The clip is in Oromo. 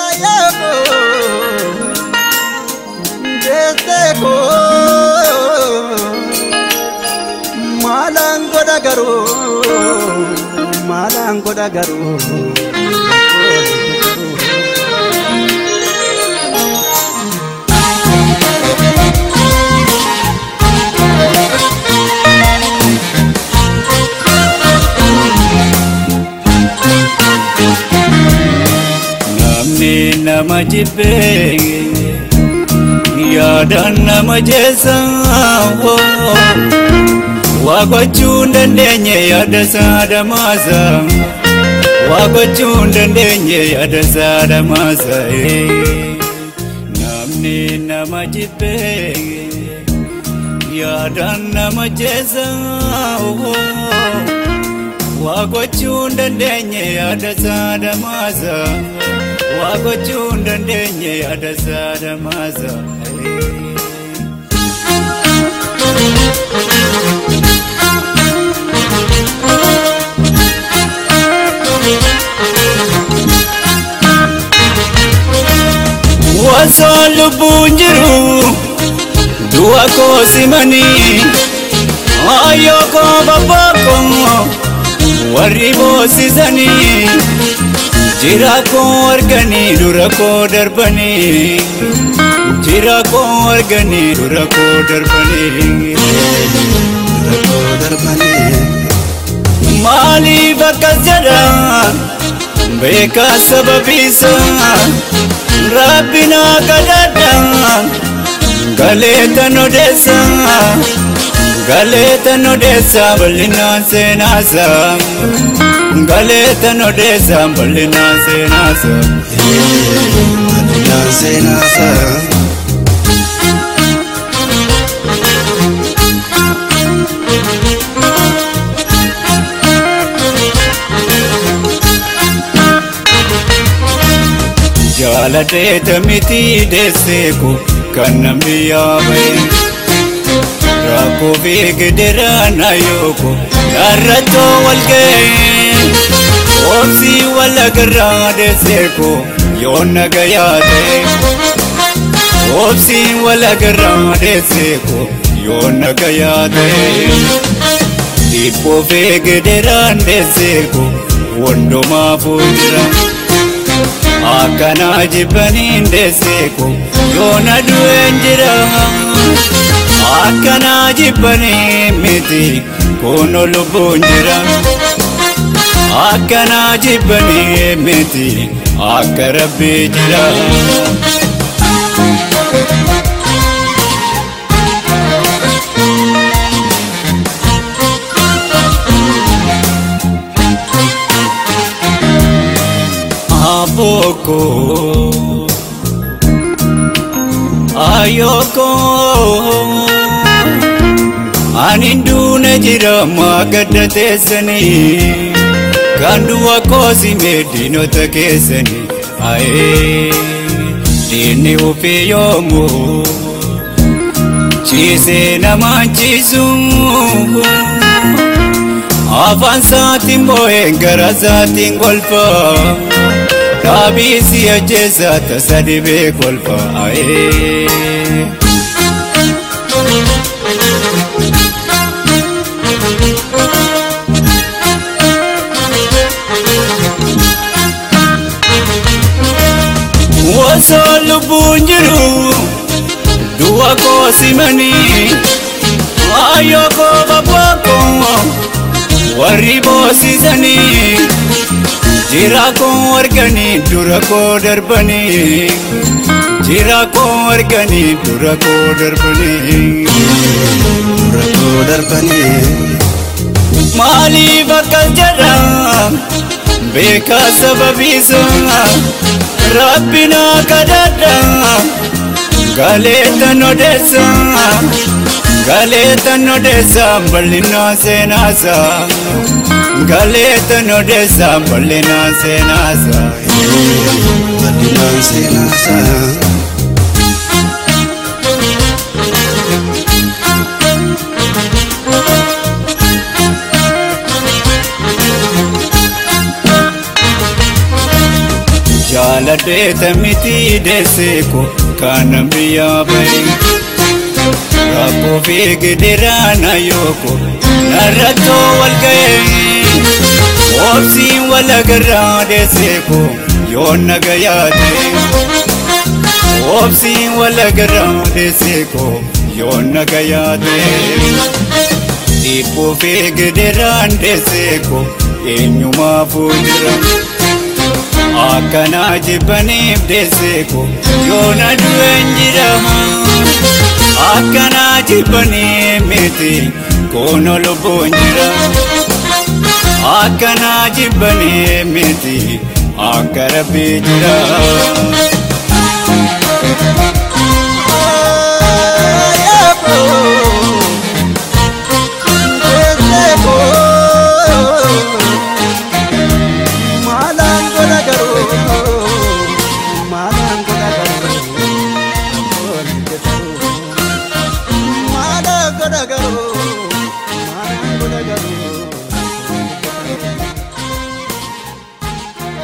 ఏమో చేస్తేకో మాలాంగొడగరు మాలాంగొడగరు nama jibbee yaadaan nama jeessa waa gochuun dandeenye yaada saada maasa waa gochuun yaada saada maasa namni nama jibbee nama wagochuun dandeenye yaadasaa damaaza wagochuun dandeenye yaadasaa damaaza. Wasoo lubbuun jiru du'a koo simanii ayyoo koo babbaa koo. warri boosisanii jira koo arganii dura koo darbanii jira koo arganii dura koo darbanii dura koo darbanii maaliif akkas jedhan beekaa Galeetan odeessaa bal'inaan seenaasaa. Galeetan odeessaa bal'inaan seenaasaa. Bal'inaan seenaasaa. Jaaladheeta miti deesseeku kan namni fi gidirana yooku dharratoo wal ga'ee oomsii wal agarraa deesseeku yoon nagayaa ta'e oomsii wal agarraa deesseeku yoon nagayaa ta'e jira. akkanaa jibbanii miti kunoo lubbuun jira. Akkanaa jibbanii miti akka rabbii jira. Aboko ayoko. Anin duuna jira maa gadda teessanii Kan duwa koosi meedinota keessanii Ayee diinni ufii yoomuu chiisee namaan ciisuu Afaan saatiin boo'een gara saatiin golfaa Dhaabii si ajjeesaa tasa dhibee golfaa Ayee boosimanii waayoo kooba boqoo warri boosisanii jira koo arganii dura koo darbanii Galeetan odeessa Galeetan odeessa bal'inaa seenaasa Galeetan odeessa bal'inaa seenaasa Bal'inaa seenaasa. ladheeta miti deesseeko kaanaan biyyaa bahe. Rakkoo fi gidiraan ayyooko narrattoo wal ga'ee. Oobsiin wal agarraa deesseeko yoon nagayaa ta'e. Oobsiin wal agarraa deesseeko yoon nagayaa ta'e. Dhiibboo fi gidiraan deesseeko eenyumaa fuuldura. akkanaa jibbaniif deesseeko yoona du'een jira akkanaa jibbaniif miti koona lubbuun jira.